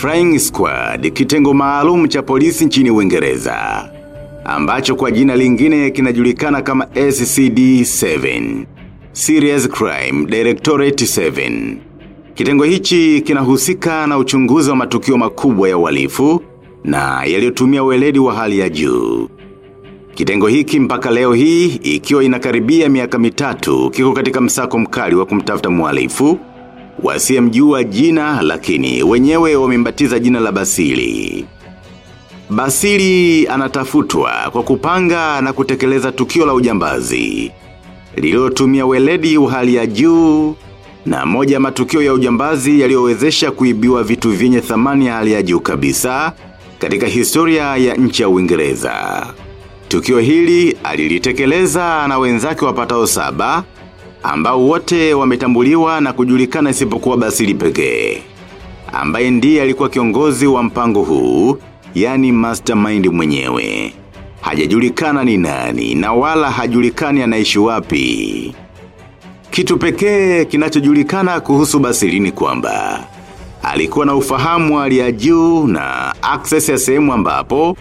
Flying Squad, kitengo maalum cha polisi nchini Uingereza, ambacho kwa jina lingine kinajulikana kama SCD-7, Serious Crime Directorate 7. Kitengo hichi kinahusika na uchunguzi wa matukio makubwa ya uhalifu na yaliyotumia weledi wa hali ya juu. Kitengo hiki mpaka leo hii ikiwa inakaribia miaka mitatu kiko katika msako mkali wa kumtafuta mhalifu wasiyemjua jina lakini wenyewe wamembatiza jina la Basili. Basili anatafutwa kwa kupanga na kutekeleza tukio la ujambazi. Lililotumia weledi uhali hali ya juu na moja matukio ya ujambazi yaliyowezesha kuibiwa vitu vyenye thamani ya hali ya juu kabisa katika historia ya nchi ya Uingereza. Tukio hili alilitekeleza na wenzake wapatao saba ambao wote wametambuliwa na kujulikana isipokuwa Basili pekee ambaye ndiye alikuwa kiongozi wa mpango huu, yani mastermind mwenyewe. Hajajulikana ni nani na wala hajulikani anaishi wapi. Kitu pekee kinachojulikana kuhusu Basili ni kwamba alikuwa na ufahamu wa ya juu na access ya sehemu ambapo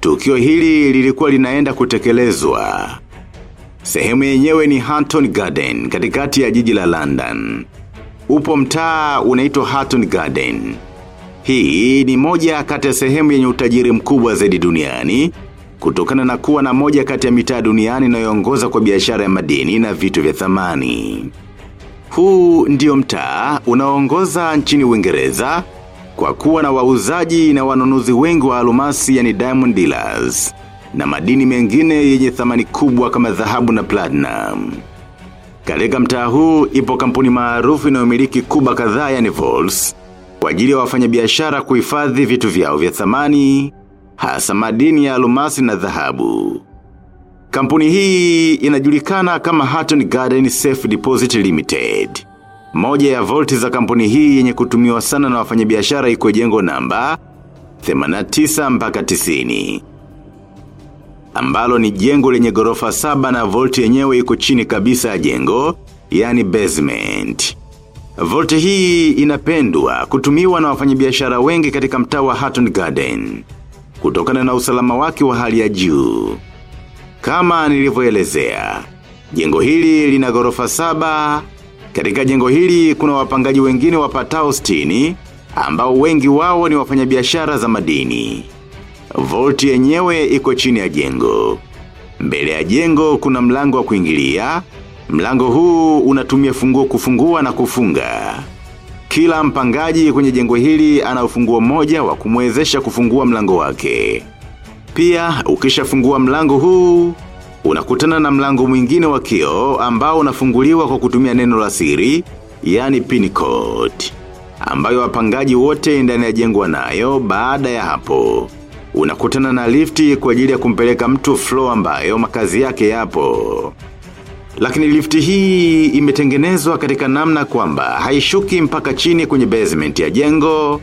tukio hili lilikuwa linaenda kutekelezwa. Sehemu yenyewe ni Hampton Garden katikati ya jiji la London. Upo mtaa unaitwa Hampton Garden. Hii ni moja kati ya sehemu yenye utajiri mkubwa zaidi duniani kutokana na kuwa na moja kati ya mitaa duniani inayoongoza kwa biashara ya madini na vitu vya thamani. Huu ndio mtaa unaoongoza nchini Uingereza kwa kuwa na wauzaji na wanunuzi wengi wa alumasi yani diamond dealers na madini mengine yenye thamani kubwa kama dhahabu na platinum. Katika mtaa huu ipo kampuni maarufu inayomiliki kuba kadhaa yani Vols kwa ajili ya wafanyabiashara kuhifadhi vitu vyao vya thamani hasa madini ya alumasi na dhahabu. Kampuni hii inajulikana kama Hatton Garden Safe Deposit Limited. Moja ya volti za kampuni hii yenye kutumiwa sana na wafanyabiashara iko jengo namba 89 mpaka 90. Ambalo ni jengo lenye gorofa saba na volti yenyewe iko chini kabisa ya jengo, yani basement. Volti hii inapendwa kutumiwa na wafanyabiashara wengi katika mtaa wa Hatton Garden. Kutokana na usalama wake wa hali ya juu. Kama nilivyoelezea, jengo hili lina gorofa saba. Katika jengo hili kuna wapangaji wengine wapatao stini, ambao wengi wao ni wafanyabiashara za madini. Volti yenyewe iko chini ya jengo. Mbele ya jengo kuna mlango wa kuingilia. Mlango huu unatumia funguo kufungua na kufunga. Kila mpangaji kwenye jengo hili ana ufunguo mmoja wa kumwezesha kufungua mlango wake. Pia, ukishafungua mlango huu, unakutana na mlango mwingine wa kioo ambao unafunguliwa kwa kutumia neno la siri, yani pin code. Ambayo wapangaji wote ndani ya jengo wanayo baada ya hapo. Unakutana na lifti kwa ajili ya kumpeleka mtu floor ambayo makazi yake yapo. Lakini lifti hii imetengenezwa katika namna kwamba haishuki mpaka chini kwenye basement ya jengo.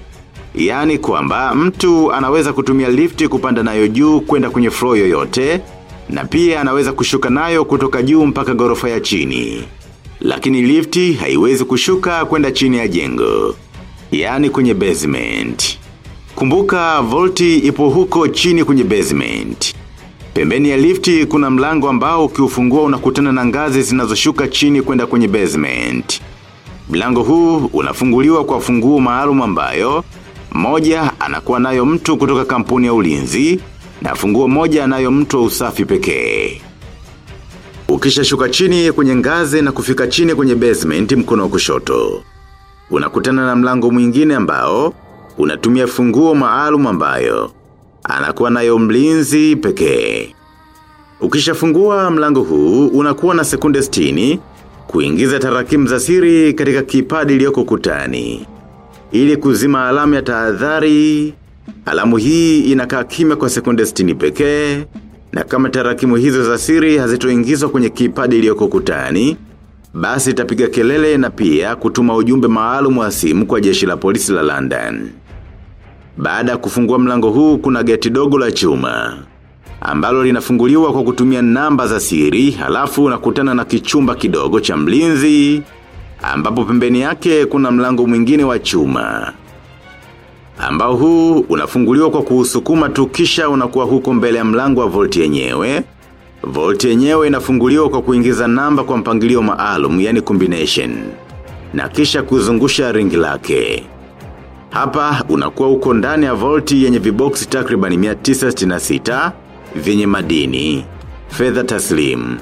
Yani kwamba mtu anaweza kutumia lifti kupanda nayo juu kwenda kwenye floor yoyote. Na pia anaweza kushuka nayo kutoka juu mpaka gorofa ya chini. Lakini lifti haiwezi kushuka kwenda chini ya jengo. Yani kwenye basement. Kumbuka volti ipo huko chini kwenye basement. Pembeni ya lifti kuna mlango ambao ukiufungua unakutana na ngazi zinazoshuka chini kwenda kwenye basement. Mlango huu unafunguliwa kwa funguo maalum ambayo, moja anakuwa nayo mtu kutoka kampuni ya ulinzi, na funguo moja anayo mtu wa usafi pekee. Ukisha shuka chini kwenye ngazi na kufika chini kwenye basement mkono wa kushoto. Unakutana na mlango mwingine ambao, unatumia funguo maalum ambayo, anakuwa nayo mlinzi pekee. Ukishafungua mlango huu, unakuwa na sekunde stini, kuingiza tarakimu za siri katika kipadi iliyoko kutani. Ili kuzima alamu ya tahadhari, alamu hii inakaa kimya kwa sekunde stini pekee, na kama tarakimu hizo za siri hazitoingizwa kwenye kipadi iliyoko kutani, basi itapiga kelele na pia kutuma ujumbe maalum wa simu kwa jeshi la polisi la London. Baada ya kufungua mlango huu kuna geti dogo la chuma. Ambalo linafunguliwa kwa kutumia namba za siri, halafu unakutana na kichumba kidogo cha mlinzi, ambapo pembeni yake kuna mlango mwingine wa chuma. ambao huu unafunguliwa kwa kuusukuma tu kisha unakuwa huko mbele ya mlango wa volti yenyewe. Volti yenyewe inafunguliwa kwa kuingiza namba kwa mpangilio maalum yani combination. Na kisha kuzungusha ring lake. Hapa unakuwa uko ndani ya volti yenye viboksi takriban 966 vyenye madini, fedha taslim.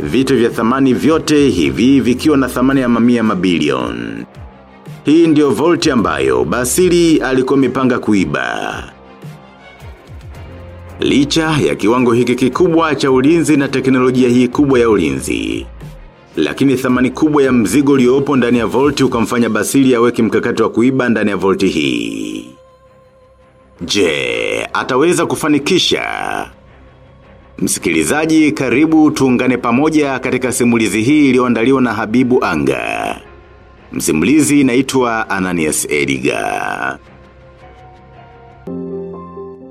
Vitu vya thamani vyote hivi vikiwa na thamani ya mamia mabilion. Hii ndio volti ambayo Basili alikuwa mipanga kuiba. Licha ya kiwango hiki kikubwa cha ulinzi na teknolojia hii kubwa ya ulinzi. Lakini thamani kubwa ya mzigo uliopo ndani ya volti ukamfanya Basili aweke mkakati wa kuiba ndani ya volti hii. Je, ataweza kufanikisha? Msikilizaji karibu tuungane pamoja katika simulizi hii iliyoandaliwa na Habibu Anga. Msimulizi naitwa Ananias Edgar.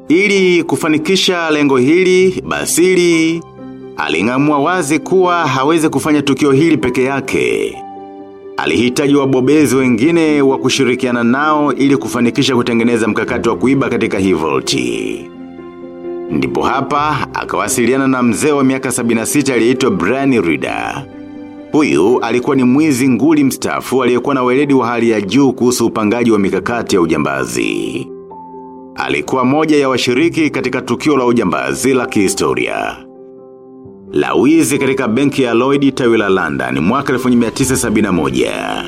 Ili kufanikisha lengo hili, Basili, alingamua wazi kuwa hawezi kufanya tukio hili peke yake. Alihitaji wabobezi wengine wa kushirikiana nao ili kufanikisha kutengeneza mkakati wa kuiba katika hii volti. Ndipo hapa, akawasiliana na mzee wa miaka 76 aliyeitwa Brian Rida. Huyu alikuwa ni mwizi nguli mstafu aliyekuwa na weledi wa hali ya juu kuhusu upangaji wa mikakati ya ujambazi. Alikuwa moja ya washiriki katika tukio la ujambazi la kihistoria. La wizi katika benki ya Lloyd tawi la London mwaka 1971.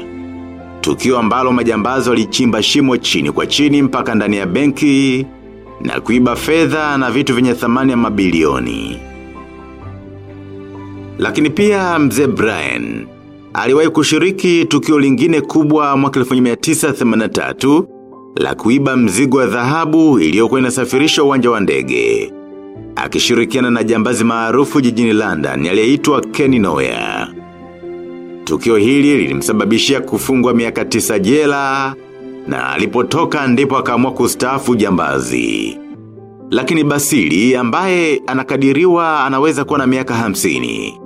Tukio ambalo majambazo walichimba shimo chini kwa chini mpaka ndani ya benki na kuiba fedha na vitu vyenye thamani ya mabilioni. Lakini pia mzee Brian, aliwahi kushiriki tukio lingine kubwa mwaka 1983 la kuiba mzigo wa dhahabu iliyokuwa inasafirishwa uwanja wa ndege. Akishirikiana na jambazi maarufu jijini London aliyeitwa Kenny Noya. Tukio hili lilimsababishia kufungwa miaka tisa jela na alipotoka ndipo akaamua kustaafu jambazi. Lakini Basili ambaye anakadiriwa anaweza kuwa na miaka hamsini.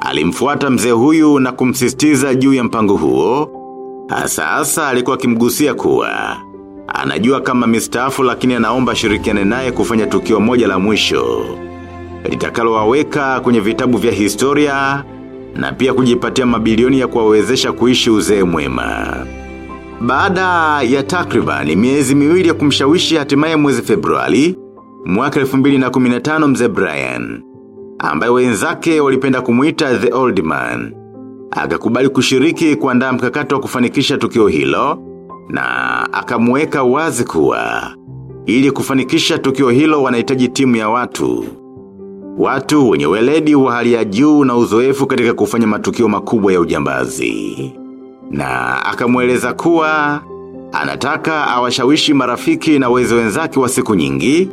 Alimfuata mzee huyu na kumsisitiza juu ya mpango huo. Hasa hasa alikuwa akimgusia kuwa. Anajua kama mistaafu lakini anaomba shirikiane naye kufanya tukio moja la mwisho. Litakalo waweka kwenye vitabu vya historia na pia kujipatia mabilioni ya kuwawezesha kuishi uzee mwema. Baada ya takribani miezi miwili ya kumshawishi hatimaye mwezi Februari, mwaka 2015 mzee Brian, ambaye wenzake walipenda kumuita The Old Man. Akakubali kushiriki kuandaa mkakati wa kufanikisha tukio hilo, na akamweka wazi kuwa. Ili kufanikisha tukio hilo wanahitaji timu ya watu. Watu wenye weledi wa hali ya juu na uzoefu katika kufanya matukio makubwa ya ujambazi. Na akamweleza kuwa, anataka awashawishi marafiki na wezi wenzake wa siku nyingi,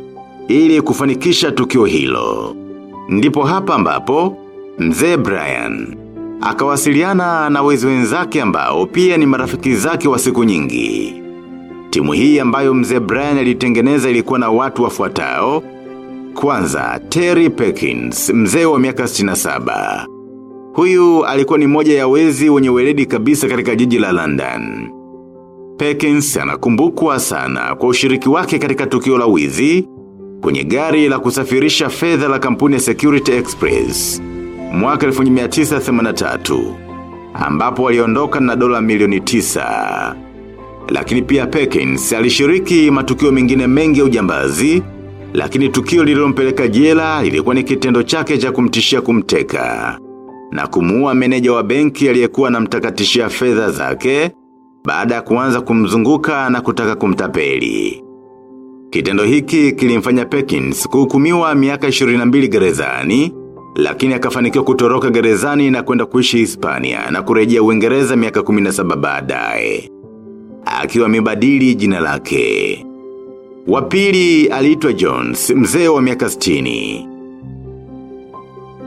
ili kufanikisha tukio hilo. Ndipo hapa ambapo, mzee Brian, akawasiliana na wezi wenzake ambao pia ni marafiki zake wa siku nyingi. Timu hii ambayo mzee Brian alitengeneza ilikuwa na watu wafuatao. Kwanza, Terry Perkins, mzee wa miaka 67. Huyu alikuwa ni moja ya wezi wenye weledi kabisa katika jiji la London. Perkins anakumbukwa sana kwa ushiriki wake katika tukio la wizi kwenye gari la kusafirisha fedha la kampuni ya Security Express. Mwaka 1983 ambapo waliondoka na dola milioni tisa. Lakini pia Perkins alishiriki matukio mengine mengi ya ujambazi, lakini tukio lililompeleka jela lilikuwa ni kitendo chake cha kumtishia kumteka na kumuua meneja wa benki aliyekuwa anamtakatishia fedha zake baada ya kuanza kumzunguka na kutaka kumtapeli. Kitendo hiki kilimfanya Perkins kuhukumiwa miaka 22 gerezani, lakini akafanikiwa kutoroka gerezani na kwenda kuishi Hispania na kurejea Uingereza miaka 17 baadaye. Akiwa amebadili jina lake. Wa pili aliitwa Jones, mzee wa miaka 60.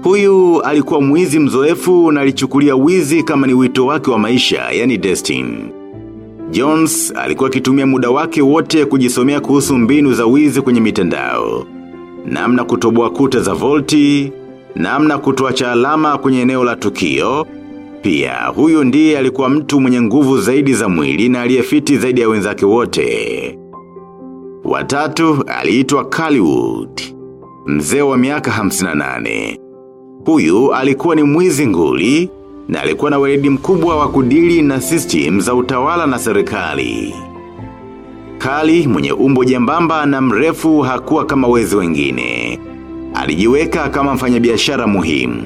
Huyu alikuwa mwizi mzoefu na alichukulia wizi kama ni wito wake wa maisha, yani Destin. Jones alikuwa akitumia muda wake wote kujisomea kuhusu mbinu za wizi kwenye mitandao. Namna kutoboa kuta za volti, namna kutuacha alama kwenye eneo la tukio. Pia huyu ndiye alikuwa mtu mwenye nguvu zaidi za mwili na aliyefiti zaidi ya wenzake wote. Watatu aliitwa Hollywood, mzee wa miaka 58. Huyu alikuwa ni mwizi nguli na alikuwa na weledi mkubwa wa kudili na system za utawala na serikali. Kali mwenye umbo jembamba na mrefu hakuwa kama wezi wengine. Alijiweka kama mfanyabiashara muhimu.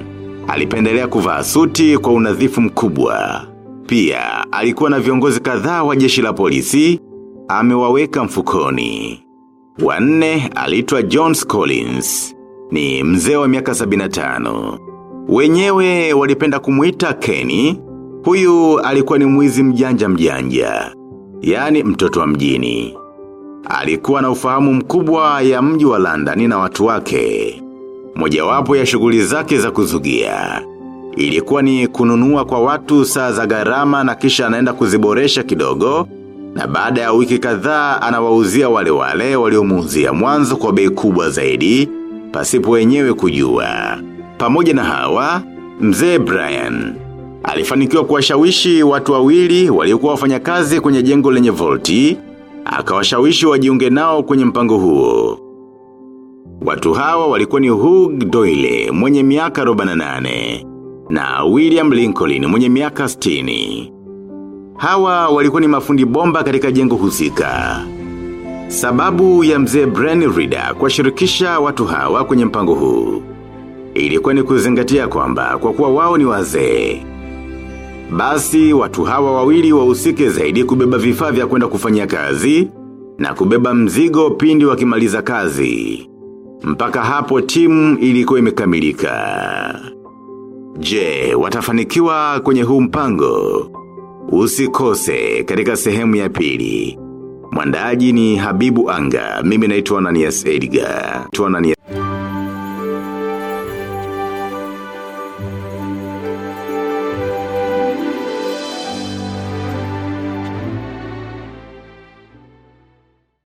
Alipendelea kuvaa suti kwa unadhifu mkubwa. Pia alikuwa na viongozi kadhaa wa jeshi la polisi, amewaweka mfukoni. Wanne aliitwa Jones Collins. Ni mzee wa miaka 75. Wenyewe walipenda kumuita Kenny. Huyu alikuwa ni mwizi mjanja mjanja. Yani mtoto wa mjini. Alikuwa na ufahamu mkubwa ya mji wa London na watu wake. Mojawapo ya shughuli zake za kuzugia. Ilikuwa ni kununua kwa watu saa za gharama na kisha anaenda kuziboresha kidogo. Na baada ya wiki kadhaa anawauzia wale wale waliomuuzia mwanzo kwa bei kubwa zaidi, pasipo wenyewe kujua. Pamoja na hawa, mzee Brian. Alifanikiwa kuwashawishi watu wawili waliokuwa wafanyakazi kwenye jengo lenye volti, akawashawishi wajiunge nao kwenye mpango huo. Watu hawa walikuwa ni Hugh Doyle mwenye miaka 48 na William Lincoln mwenye miaka 60. Hawa walikuwa ni mafundi bomba katika jengo husika. Sababu ya mzee Brian Reader kuwashirikisha watu hawa kwenye mpango huu. Ilikuwa ni kuzingatia kwamba kwa kuwa wao ni wazee. Basi watu hawa wawili wahusike zaidi kubeba vifaa vya kwenda kufanya kazi na kubeba mzigo pindi wakimaliza kazi. Mpaka hapo timu ilikuwa imekamilika. Je, watafanikiwa kwenye huu mpango? Usikose katika sehemu ya pili. Mwandaji ni Habibu Anga, mimi naitwa Ananias Edgar. Tuanania